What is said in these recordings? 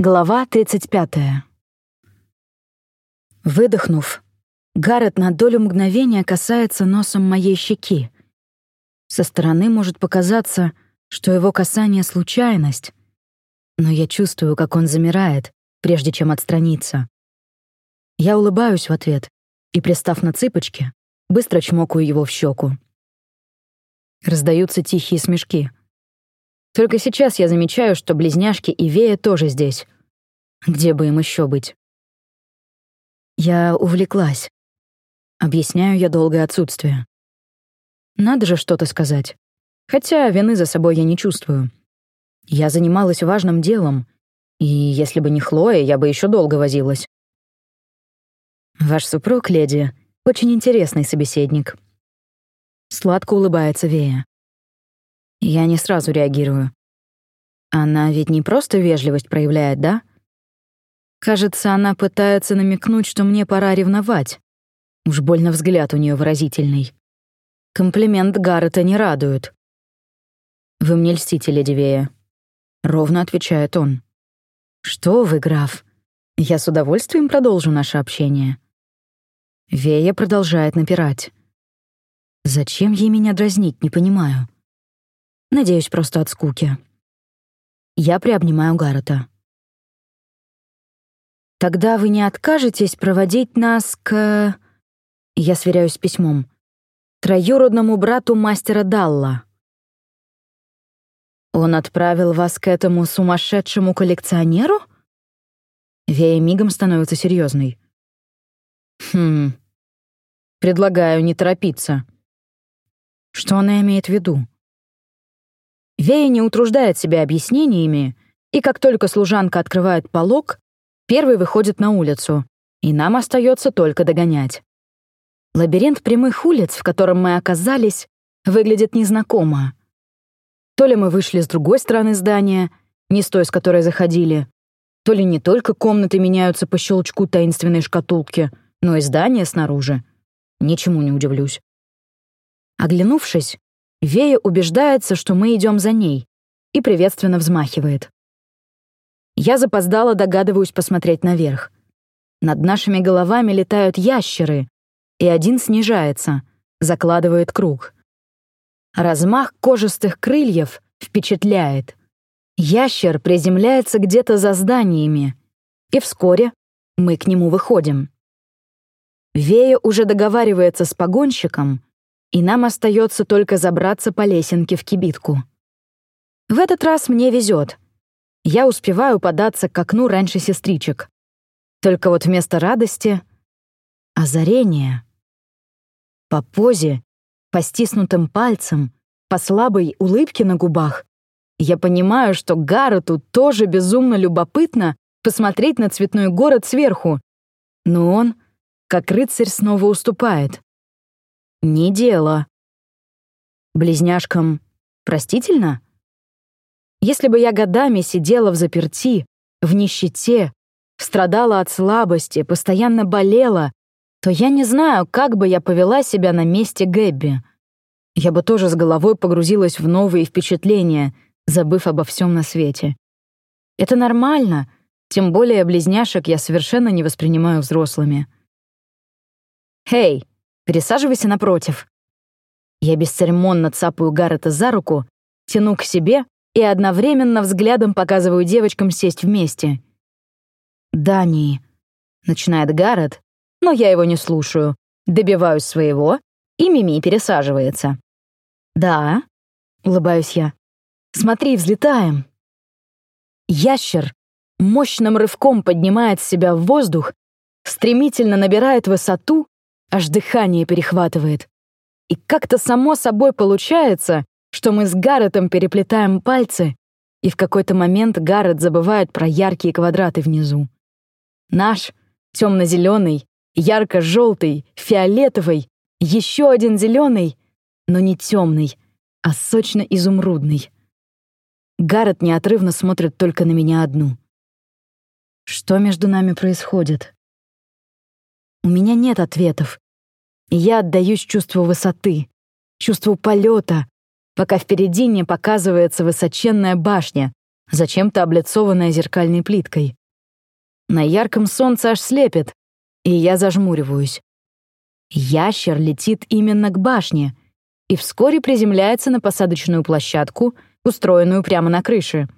Глава 35. Выдохнув, Гаррет на долю мгновения касается носом моей щеки. Со стороны может показаться, что его касание — случайность, но я чувствую, как он замирает, прежде чем отстраниться. Я улыбаюсь в ответ и, пристав на цыпочки, быстро чмокаю его в щеку. Раздаются тихие смешки — только сейчас я замечаю, что близняшки и Вея тоже здесь. Где бы им еще быть? Я увлеклась. Объясняю я долгое отсутствие. Надо же что-то сказать. Хотя вины за собой я не чувствую. Я занималась важным делом, и если бы не Хлоя, я бы еще долго возилась. Ваш супруг, леди, очень интересный собеседник. Сладко улыбается Вея. Я не сразу реагирую. Она ведь не просто вежливость проявляет, да? Кажется, она пытается намекнуть, что мне пора ревновать. Уж больно взгляд у нее выразительный. Комплимент Гаррета не радует. «Вы мне льстите, леди Вея», — ровно отвечает он. «Что вы, граф? Я с удовольствием продолжу наше общение». Вея продолжает напирать. Зачем ей меня дразнить, не понимаю. Надеюсь, просто от скуки. Я приобнимаю Гаррета. «Тогда вы не откажетесь проводить нас к...» Я сверяюсь с письмом. «Троюродному брату мастера Далла». «Он отправил вас к этому сумасшедшему коллекционеру?» Вея мигом становится серьезной. «Хм... Предлагаю не торопиться». Что она имеет в виду? Вея не утруждает себя объяснениями, и как только служанка открывает полог, первый выходит на улицу, и нам остается только догонять. Лабиринт прямых улиц, в котором мы оказались, выглядит незнакомо. То ли мы вышли с другой стороны здания, не с той, с которой заходили, то ли не только комнаты меняются по щелчку таинственной шкатулки, но и здание снаружи. Ничему не удивлюсь. Оглянувшись, Вея убеждается, что мы идем за ней, и приветственно взмахивает. Я запоздала догадываюсь посмотреть наверх. Над нашими головами летают ящеры, и один снижается, закладывает круг. Размах кожистых крыльев впечатляет. Ящер приземляется где-то за зданиями, и вскоре мы к нему выходим. Вея уже договаривается с погонщиком, и нам остается только забраться по лесенке в кибитку. В этот раз мне везет. Я успеваю податься к окну раньше сестричек. Только вот вместо радости — озарение. По позе, по стиснутым пальцам, по слабой улыбке на губах я понимаю, что Гаррету тоже безумно любопытно посмотреть на цветной город сверху, но он, как рыцарь, снова уступает. Не дело. Близняшкам простительно? Если бы я годами сидела в заперти, в нищете, страдала от слабости, постоянно болела, то я не знаю, как бы я повела себя на месте Гэбби. Я бы тоже с головой погрузилась в новые впечатления, забыв обо всем на свете. Это нормально, тем более близняшек я совершенно не воспринимаю взрослыми. «Хей!» Пересаживайся напротив». Я бесцеремонно цапаю Гаррета за руку, тяну к себе и одновременно взглядом показываю девочкам сесть вместе. «Дани», — начинает Гаррет, но я его не слушаю, добиваюсь своего, и Мими пересаживается. «Да», — улыбаюсь я, — «смотри, взлетаем». Ящер мощным рывком поднимает себя в воздух, стремительно набирает высоту Аж дыхание перехватывает. И как-то само собой получается, что мы с Гарретом переплетаем пальцы, и в какой-то момент Гаррет забывает про яркие квадраты внизу. Наш темно-зеленый, ярко-желтый, фиолетовый, еще один зеленый, но не темный, а сочно-изумрудный. Гаррет неотрывно смотрит только на меня одну. Что между нами происходит? У меня нет ответов. я отдаюсь чувству высоты, чувству полета, пока впереди не показывается высоченная башня, зачем-то облицованная зеркальной плиткой. На ярком солнце аж слепит, и я зажмуриваюсь. Ящер летит именно к башне и вскоре приземляется на посадочную площадку, устроенную прямо на крыше.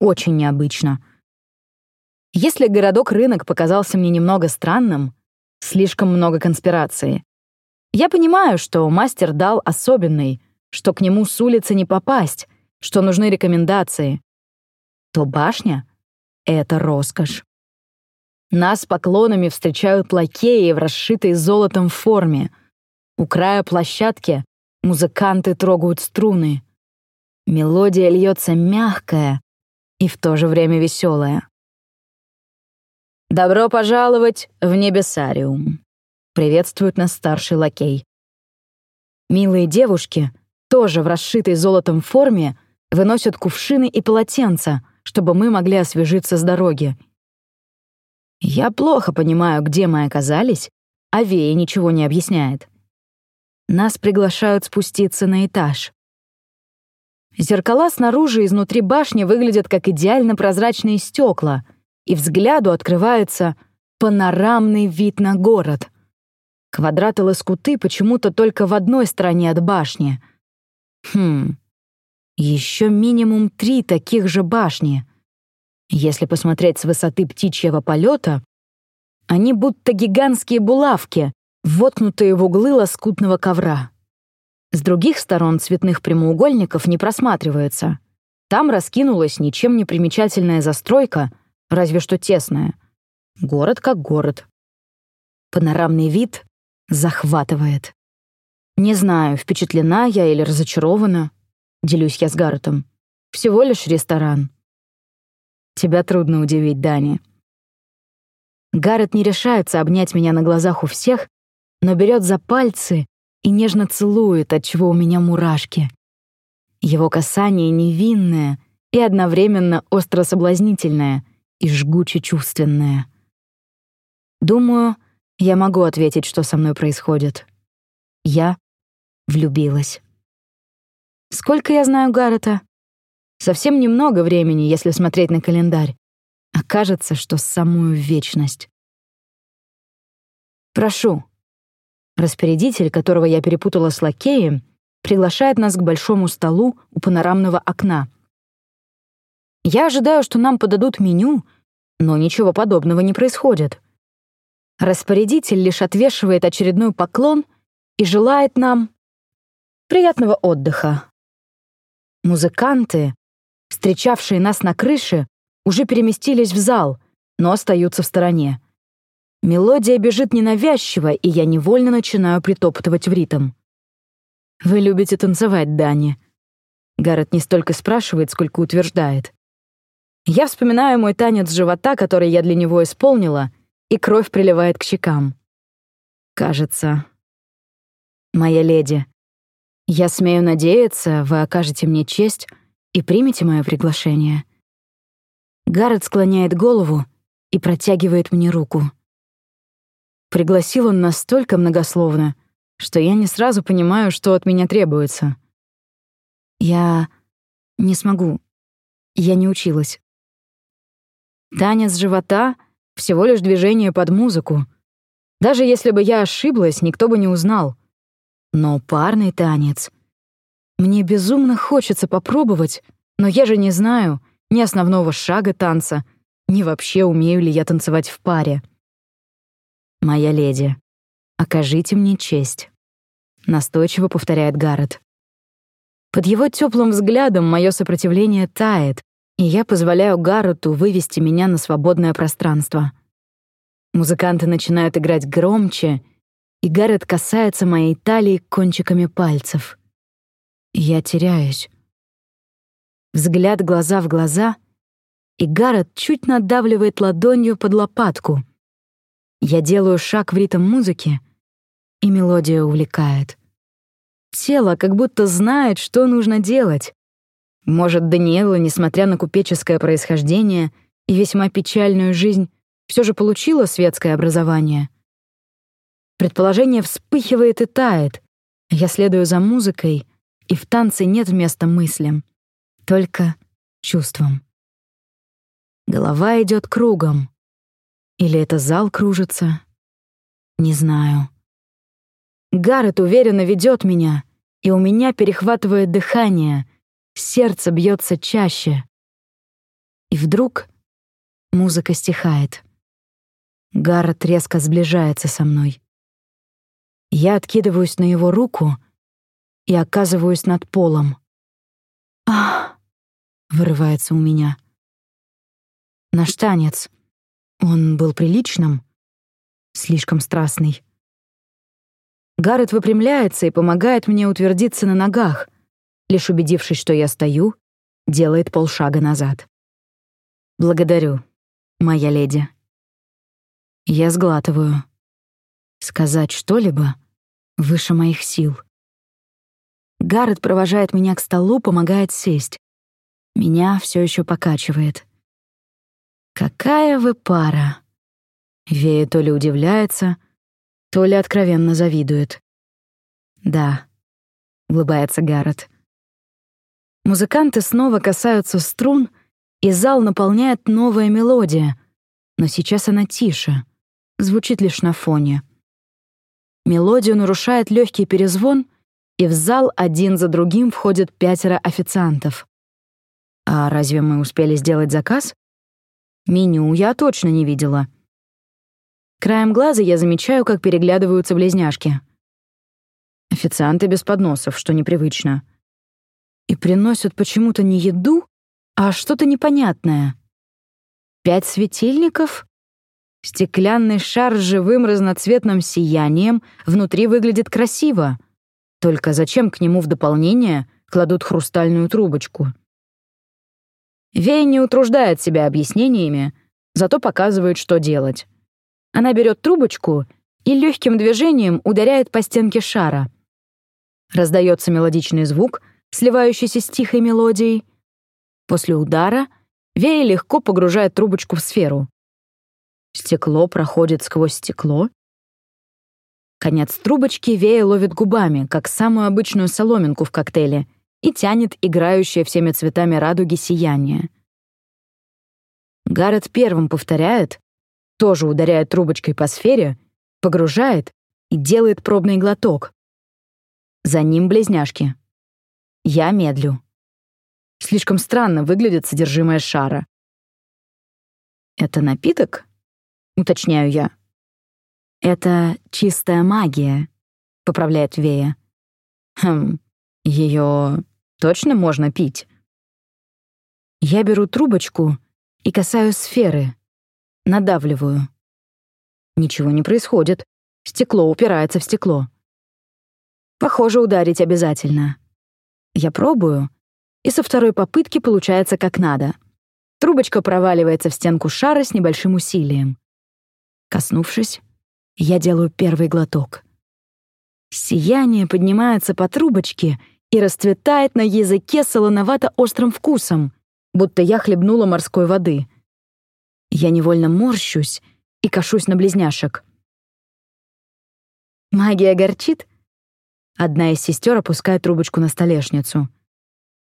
Очень необычно. Если городок-рынок показался мне немного странным, слишком много конспирации. Я понимаю, что мастер дал особенный, что к нему с улицы не попасть, что нужны рекомендации. То башня — это роскошь. Нас поклонами встречают лакеи в расшитой золотом форме. У края площадки музыканты трогают струны. Мелодия льется мягкая и в то же время веселая. «Добро пожаловать в Небесариум», — приветствует нас старший лакей. Милые девушки, тоже в расшитой золотом форме, выносят кувшины и полотенца, чтобы мы могли освежиться с дороги. Я плохо понимаю, где мы оказались, а Вея ничего не объясняет. Нас приглашают спуститься на этаж. Зеркала снаружи и изнутри башни выглядят как идеально прозрачные стекла, и взгляду открывается панорамный вид на город. Квадраты-лоскуты почему-то только в одной стороне от башни. Хм, еще минимум три таких же башни. Если посмотреть с высоты птичьего полета, они будто гигантские булавки, воткнутые в углы лоскутного ковра. С других сторон цветных прямоугольников не просматривается. Там раскинулась ничем не примечательная застройка, разве что тесная. Город как город. Панорамный вид захватывает. Не знаю, впечатлена я или разочарована. Делюсь я с Гарретом. Всего лишь ресторан. Тебя трудно удивить, Дани. Гаррет не решается обнять меня на глазах у всех, но берет за пальцы и нежно целует, отчего у меня мурашки. Его касание невинное и одновременно остро соблазнительное и жгуче чувственное. Думаю, я могу ответить, что со мной происходит. Я влюбилась. Сколько я знаю Гаррета? Совсем немного времени, если смотреть на календарь. А кажется, что самую вечность. «Прошу», Распорядитель, которого я перепутала с лакеем, приглашает нас к большому столу у панорамного окна. Я ожидаю, что нам подадут меню, но ничего подобного не происходит. Распорядитель лишь отвешивает очередной поклон и желает нам приятного отдыха. Музыканты, встречавшие нас на крыше, уже переместились в зал, но остаются в стороне. Мелодия бежит ненавязчиво, и я невольно начинаю притоптывать в ритм. «Вы любите танцевать, Дани?» Гаррет не столько спрашивает, сколько утверждает. Я вспоминаю мой танец живота, который я для него исполнила, и кровь приливает к щекам. Кажется. Моя леди, я смею надеяться, вы окажете мне честь и примете мое приглашение. Гаррет склоняет голову и протягивает мне руку. Пригласил он настолько многословно, что я не сразу понимаю, что от меня требуется. Я не смогу. Я не училась. Танец живота — всего лишь движение под музыку. Даже если бы я ошиблась, никто бы не узнал. Но парный танец... Мне безумно хочется попробовать, но я же не знаю ни основного шага танца, ни вообще умею ли я танцевать в паре. «Моя леди, окажите мне честь», — настойчиво повторяет Гаррет. Под его теплым взглядом мое сопротивление тает, и я позволяю Гаррету вывести меня на свободное пространство. Музыканты начинают играть громче, и Гаррет касается моей талии кончиками пальцев. Я теряюсь. Взгляд глаза в глаза, и Гаррет чуть надавливает ладонью под лопатку — я делаю шаг в ритм музыки, и мелодия увлекает. Тело как будто знает, что нужно делать. Может, Даниэла, несмотря на купеческое происхождение и весьма печальную жизнь, все же получила светское образование. Предположение вспыхивает и тает. Я следую за музыкой, и в танце нет места мыслям. Только чувствам. Голова идет кругом. Или это зал кружится? Не знаю. Гаррет уверенно ведет меня, и у меня перехватывает дыхание, сердце бьется чаще. И вдруг музыка стихает. Гаррет резко сближается со мной. Я откидываюсь на его руку и оказываюсь над полом. «Ах!» — вырывается у меня. Наш танец. Он был приличным, слишком страстный. Гаррет выпрямляется и помогает мне утвердиться на ногах, лишь убедившись, что я стою, делает полшага назад. «Благодарю, моя леди». Я сглатываю. Сказать что-либо выше моих сил. Гаррет провожает меня к столу, помогает сесть. Меня все еще покачивает. «Какая вы пара!» Вея то ли удивляется, то ли откровенно завидует. «Да», — улыбается Гаррет. Музыканты снова касаются струн, и зал наполняет новая мелодия, но сейчас она тише, звучит лишь на фоне. Мелодию нарушает легкий перезвон, и в зал один за другим входят пятеро официантов. А разве мы успели сделать заказ? Меню я точно не видела. Краем глаза я замечаю, как переглядываются близняшки. Официанты без подносов, что непривычно. И приносят почему-то не еду, а что-то непонятное. Пять светильников? Стеклянный шар с живым разноцветным сиянием внутри выглядит красиво. Только зачем к нему в дополнение кладут хрустальную трубочку? Вея не утруждает себя объяснениями, зато показывает, что делать. Она берет трубочку и легким движением ударяет по стенке шара. Раздается мелодичный звук, сливающийся с тихой мелодией. После удара Вея легко погружает трубочку в сферу. Стекло проходит сквозь стекло. Конец трубочки Вея ловит губами, как самую обычную соломинку в коктейле, и тянет играющее всеми цветами радуги сияние. Гаррет первым повторяет, тоже ударяет трубочкой по сфере, погружает и делает пробный глоток. За ним близняшки. Я медлю. Слишком странно выглядит содержимое шара. «Это напиток?» — уточняю я. «Это чистая магия», — поправляет Вея. «Хм, ее Точно можно пить? Я беру трубочку и касаюсь сферы. Надавливаю. Ничего не происходит. Стекло упирается в стекло. Похоже, ударить обязательно. Я пробую, и со второй попытки получается как надо. Трубочка проваливается в стенку шара с небольшим усилием. Коснувшись, я делаю первый глоток. Сияние поднимается по трубочке — и расцветает на языке солоновато-острым вкусом, будто я хлебнула морской воды. Я невольно морщусь и кашусь на близняшек. Магия горчит? Одна из сестер опускает трубочку на столешницу.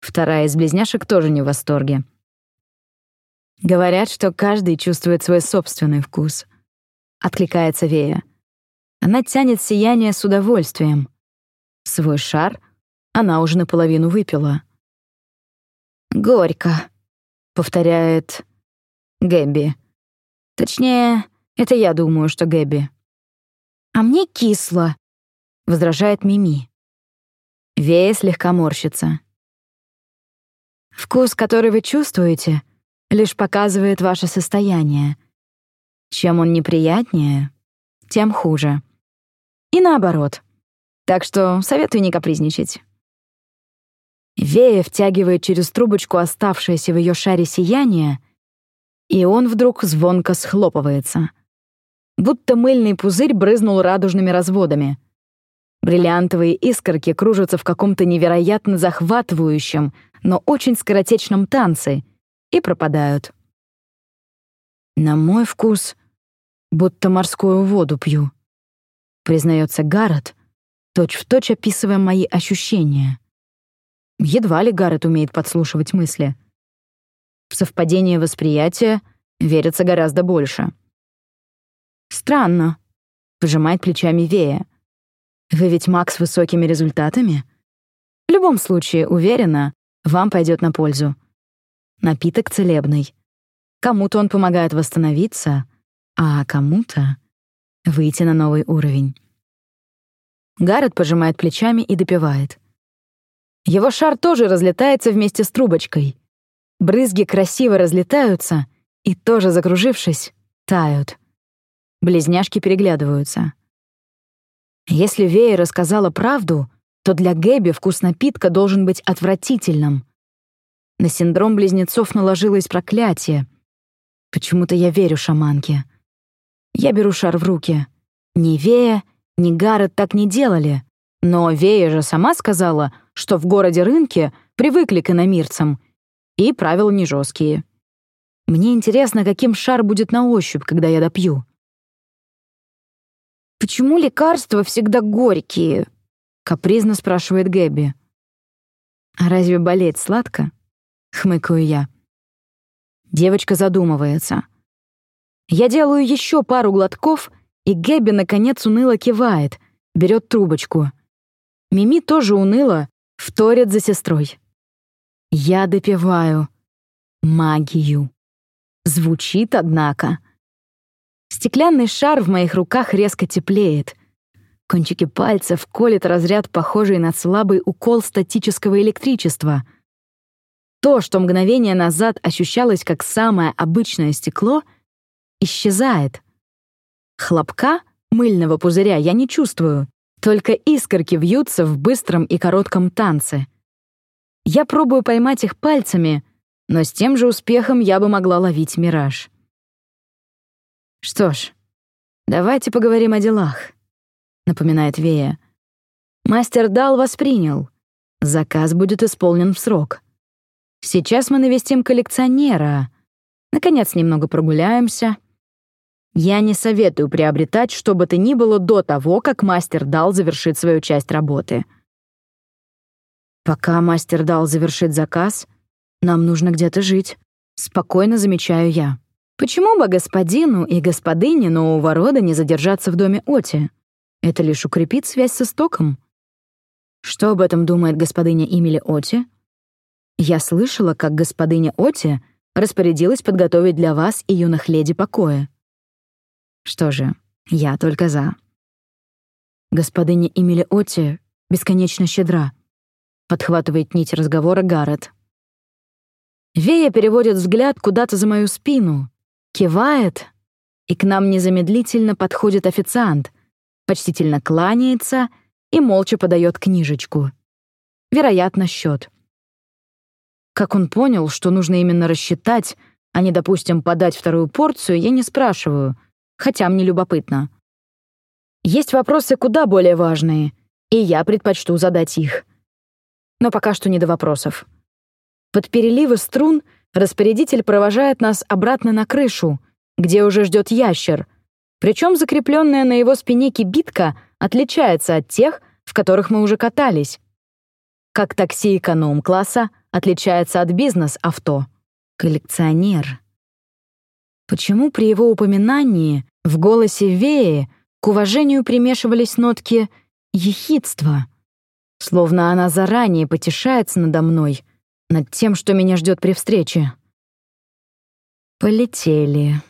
Вторая из близняшек тоже не в восторге. Говорят, что каждый чувствует свой собственный вкус. Откликается Вея. Она тянет сияние с удовольствием. Свой шар — она уже наполовину выпила. «Горько», — повторяет Гэбби. Точнее, это я думаю, что Гэбби. «А мне кисло», — возражает Мими. Вея слегка морщится. «Вкус, который вы чувствуете, лишь показывает ваше состояние. Чем он неприятнее, тем хуже. И наоборот. Так что советую не капризничать». Вея втягивает через трубочку оставшееся в ее шаре сияние, и он вдруг звонко схлопывается. Будто мыльный пузырь брызнул радужными разводами. Бриллиантовые искорки кружатся в каком-то невероятно захватывающем, но очень скоротечном танце и пропадают. На мой вкус, будто морскую воду пью, признается Гаррет, точь-в-точь описывая мои ощущения. Едва ли Гаррет умеет подслушивать мысли. В совпадение восприятия верится гораздо больше. «Странно», — пожимает плечами Вея. «Вы ведь маг с высокими результатами?» «В любом случае, уверена, вам пойдет на пользу. Напиток целебный. Кому-то он помогает восстановиться, а кому-то — выйти на новый уровень». Гаррет пожимает плечами и допивает. Его шар тоже разлетается вместе с трубочкой. Брызги красиво разлетаются и, тоже закружившись, тают. Близняшки переглядываются. Если Вея рассказала правду, то для Гэби вкус напитка должен быть отвратительным. На синдром близнецов наложилось проклятие. Почему-то я верю шаманке. Я беру шар в руки. Ни Вея, ни Гаррет так не делали. Но Вея же сама сказала, что в городе рынке привыкли к иномирцам, и правила не жесткие. Мне интересно, каким шар будет на ощупь, когда я допью. «Почему лекарства всегда горькие?» — капризно спрашивает Гэби. «А разве болеть сладко?» — хмыкаю я. Девочка задумывается. Я делаю еще пару глотков, и Гэби, наконец, уныло кивает, берет трубочку. Мими тоже уныло, вторит за сестрой. Я допиваю магию. Звучит, однако. Стеклянный шар в моих руках резко теплеет. Кончики пальцев колет разряд, похожий на слабый укол статического электричества. То, что мгновение назад ощущалось как самое обычное стекло, исчезает. Хлопка мыльного пузыря я не чувствую, только искорки вьются в быстром и коротком танце. Я пробую поймать их пальцами, но с тем же успехом я бы могла ловить мираж. «Что ж, давайте поговорим о делах», — напоминает Вея. «Мастер Дал воспринял. Заказ будет исполнен в срок. Сейчас мы навестим коллекционера. Наконец, немного прогуляемся. Я не советую приобретать что бы то ни было до того, как мастер Дал завершит свою часть работы». Пока мастер Дал завершит заказ, нам нужно где-то жить. Спокойно замечаю я. Почему бы господину и господыне нового рода не задержаться в доме Оти? Это лишь укрепит связь с истоком. Что об этом думает господиня Имили Оти? Я слышала, как господиня Оти распорядилась подготовить для вас и юных леди покоя. Что же, я только за. Господиня Имили Оти бесконечно щедра. Подхватывает нить разговора Гаррет. Вея переводит взгляд куда-то за мою спину, кивает, и к нам незамедлительно подходит официант, почтительно кланяется и молча подает книжечку. Вероятно, счет. Как он понял, что нужно именно рассчитать, а не, допустим, подать вторую порцию, я не спрашиваю, хотя мне любопытно. Есть вопросы куда более важные, и я предпочту задать их. Но пока что не до вопросов. Под переливы струн распорядитель провожает нас обратно на крышу, где уже ждет ящер. Причем закрепленная на его спине кибитка отличается от тех, в которых мы уже катались. Как такси эконом-класса отличается от бизнес-авто. Коллекционер. Почему при его упоминании в голосе Веи к уважению примешивались нотки ехидства? Словно она заранее потешается надо мной, над тем, что меня ждет при встрече. Полетели.